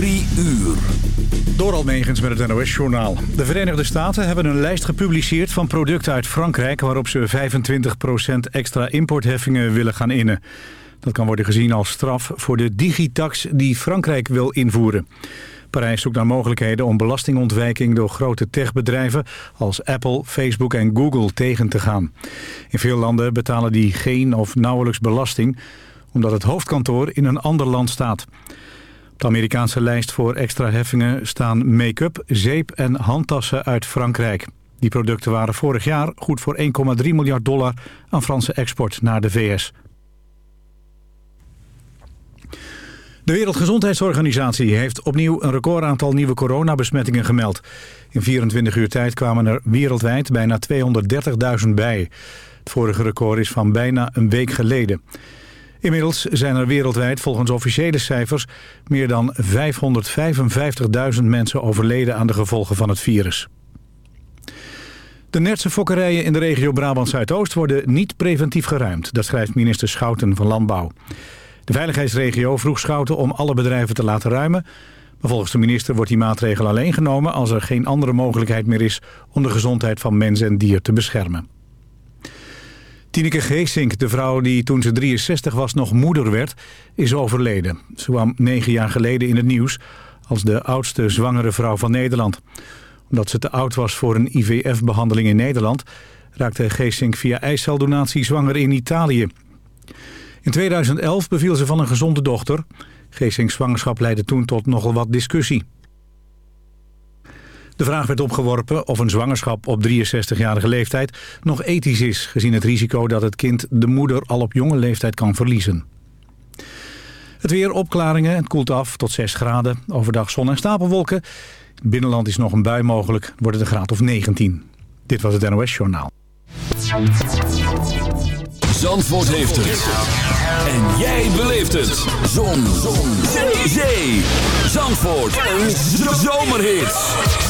Drie uur. Door Almegens met het NOS-journaal. De Verenigde Staten hebben een lijst gepubliceerd van producten uit Frankrijk... waarop ze 25% extra importheffingen willen gaan innen. Dat kan worden gezien als straf voor de digitax die Frankrijk wil invoeren. Parijs zoekt naar mogelijkheden om belastingontwijking door grote techbedrijven als Apple, Facebook en Google tegen te gaan. In veel landen betalen die geen of nauwelijks belasting omdat het hoofdkantoor in een ander land staat. De Amerikaanse lijst voor extra heffingen staan make-up, zeep en handtassen uit Frankrijk. Die producten waren vorig jaar goed voor 1,3 miljard dollar aan Franse export naar de VS. De Wereldgezondheidsorganisatie heeft opnieuw een recordaantal nieuwe coronabesmettingen gemeld. In 24 uur tijd kwamen er wereldwijd bijna 230.000 bij. Het vorige record is van bijna een week geleden. Inmiddels zijn er wereldwijd volgens officiële cijfers meer dan 555.000 mensen overleden aan de gevolgen van het virus. De Nertse fokkerijen in de regio Brabant-Zuidoost worden niet preventief geruimd. Dat schrijft minister Schouten van Landbouw. De veiligheidsregio vroeg Schouten om alle bedrijven te laten ruimen. Maar volgens de minister wordt die maatregel alleen genomen... als er geen andere mogelijkheid meer is om de gezondheid van mens en dier te beschermen. Tineke Geesink, de vrouw die toen ze 63 was nog moeder werd, is overleden. Ze kwam negen jaar geleden in het nieuws als de oudste zwangere vrouw van Nederland. Omdat ze te oud was voor een IVF-behandeling in Nederland... raakte Geesink via eiceldonatie zwanger in Italië. In 2011 beviel ze van een gezonde dochter. Geesinks zwangerschap leidde toen tot nogal wat discussie. De vraag werd opgeworpen of een zwangerschap op 63-jarige leeftijd nog ethisch is... gezien het risico dat het kind de moeder al op jonge leeftijd kan verliezen. Het weer opklaringen, het koelt af tot 6 graden. Overdag zon en stapelwolken. Binnenland is nog een bui mogelijk, wordt het een graad of 19. Dit was het NOS Journaal. Zandvoort heeft het. En jij beleeft het. Zon. Zon. Zee. Zee. Zandvoort. Een zomerhit.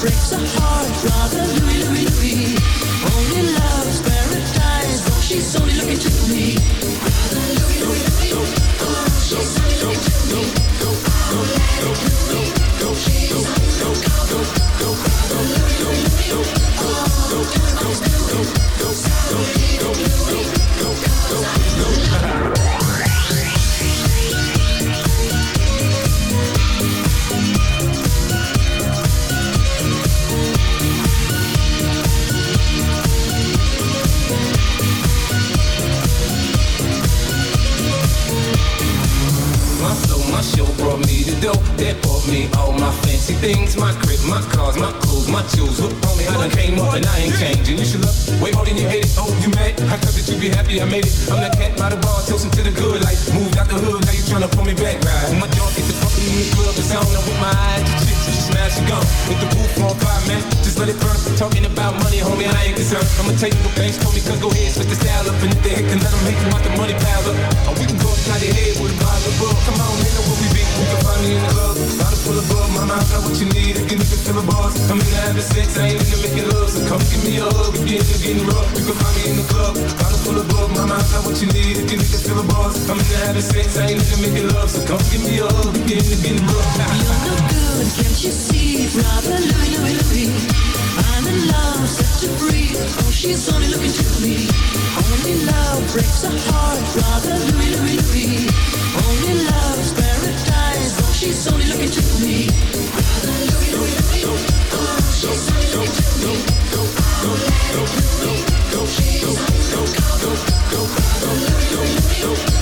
breaks a heart rather you.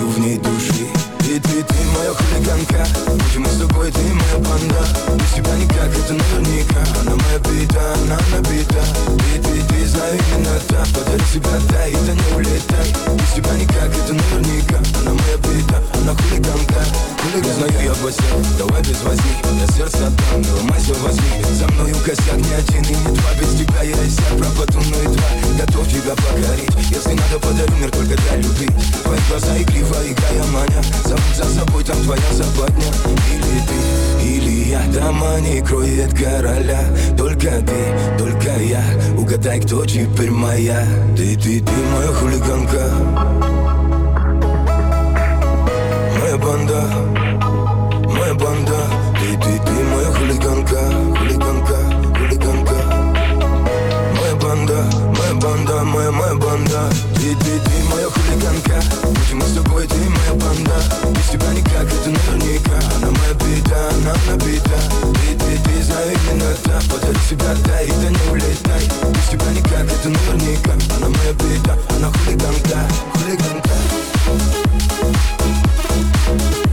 в ней души ты, ты, моя хулиганка. Будем мы с тобой, ты моя панда, Без тебя никак, это наверняка. Она моя беда, она набита. Ты, ты, ты, знаю именно та Подари себя, да, и да не улетай. Без тебя никак, это наверняка. Она моя беда, она хулиганка. Хулиганка Знаю я бассейн, давай без возни Я сердце отдам, не ломайся, возьми. За мною косяк не один и не два. Без тебя я и сяк, пропаду, ну и два. Готов тебя покорить. Если надо, подарю мир только для любви. Твои глаза игриво, и Гая маня. За за собой там твоя западня Или ты, или я Дома не кроет короля. Только ты, только я Угадай, кто теперь моя. Ты, ты, ты моя хулиганка. Моя банда Моя банда. Ты, ты, ты моя хулиганка Хулиганка, хулиганка. Моя банда, моя банда, моя, моя банда. Ты, ты, ты моя хулиганка Будем мы с тобой, ты моя банда Без тебя никак, это наверняка Она моя беда, она набита Ты, ты, ты, знаю именно так Вот от себя и да не улетай. Без тебя никак, это наверняка. Она моя беда, она хулиганка. Хулиганка. Thank you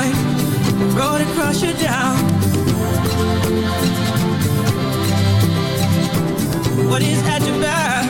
boy, road crush you down. What is at your back?